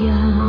yeah